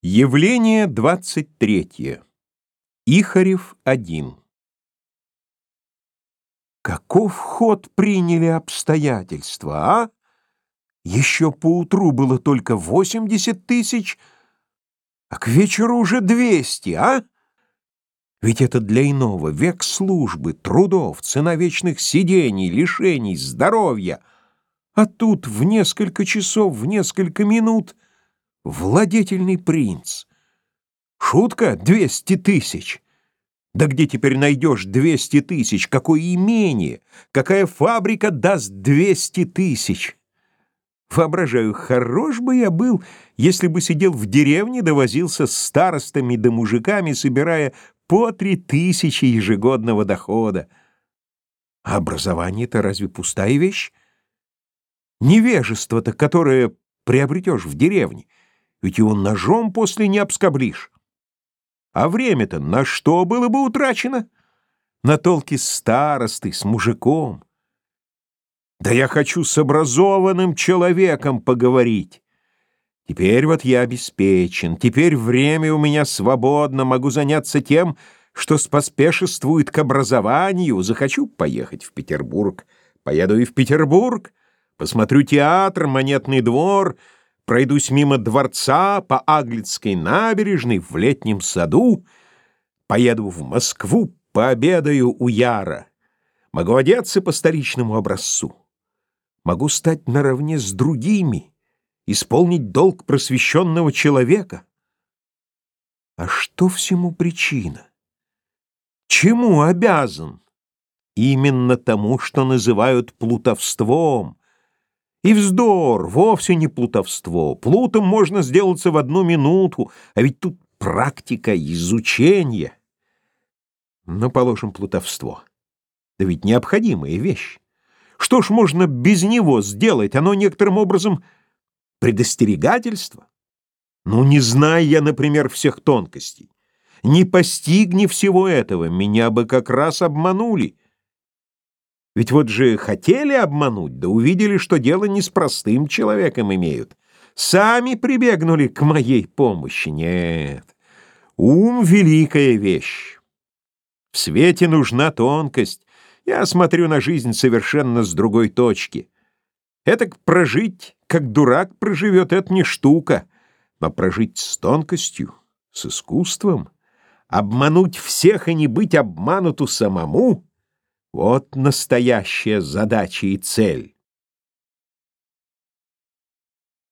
Явление 23. Ихарев один. Каков ход приняли обстоятельства, а? Еще поутру было только 80 тысяч, а к вечеру уже 200, а? Ведь это для иного век службы, трудов, цена вечных сидений, лишений, здоровья. А тут в несколько часов, в несколько минут — Владетельный принц. Шутка? Двести тысяч. Да где теперь найдешь двести тысяч? Какое имение? Какая фабрика даст двести тысяч? Воображаю, хорош бы я был, если бы сидел в деревне, довозился с старостами да мужиками, собирая по три тысячи ежегодного дохода. А образование-то разве пустая вещь? Невежество-то, которое приобретешь в деревне — ведь его ножом после не обскоблишь. А время-то на что было бы утрачено? На толки старосты, с мужиком. Да я хочу с образованным человеком поговорить. Теперь вот я обеспечен, теперь время у меня свободно, могу заняться тем, что споспешествует к образованию. Захочу поехать в Петербург, поеду и в Петербург, посмотрю театр, монетный двор — Пройдусь мимо дворца по Аглицкой набережной в летнем саду, поеду в Москву, пообедаю у Яра. Могу одеться по столичному образцу. Могу стать наравне с другими, исполнить долг просвещенного человека. А что всему причина? Чему обязан? Именно тому, что называют плутовством, и вздор, вовсе не плутовство. Плутом можно сделаться в одну минуту, а ведь тут практика, изучение. Ну, положим, плутовство. Да ведь необходимая вещь. Что ж можно без него сделать? Оно некоторым образом предостерегательство. Ну, не зная я, например, всех тонкостей, не постигни всего этого, меня бы как раз обманули. Ведь вот же хотели обмануть, да увидели, что дело не с простым человеком имеют. Сами прибегнули к моей помощи. Нет, ум — великая вещь. В свете нужна тонкость. Я смотрю на жизнь совершенно с другой точки. Это прожить, как дурак проживет, это не штука. Но прожить с тонкостью, с искусством, обмануть всех и не быть обмануту самому — вот настоящая задача и цель.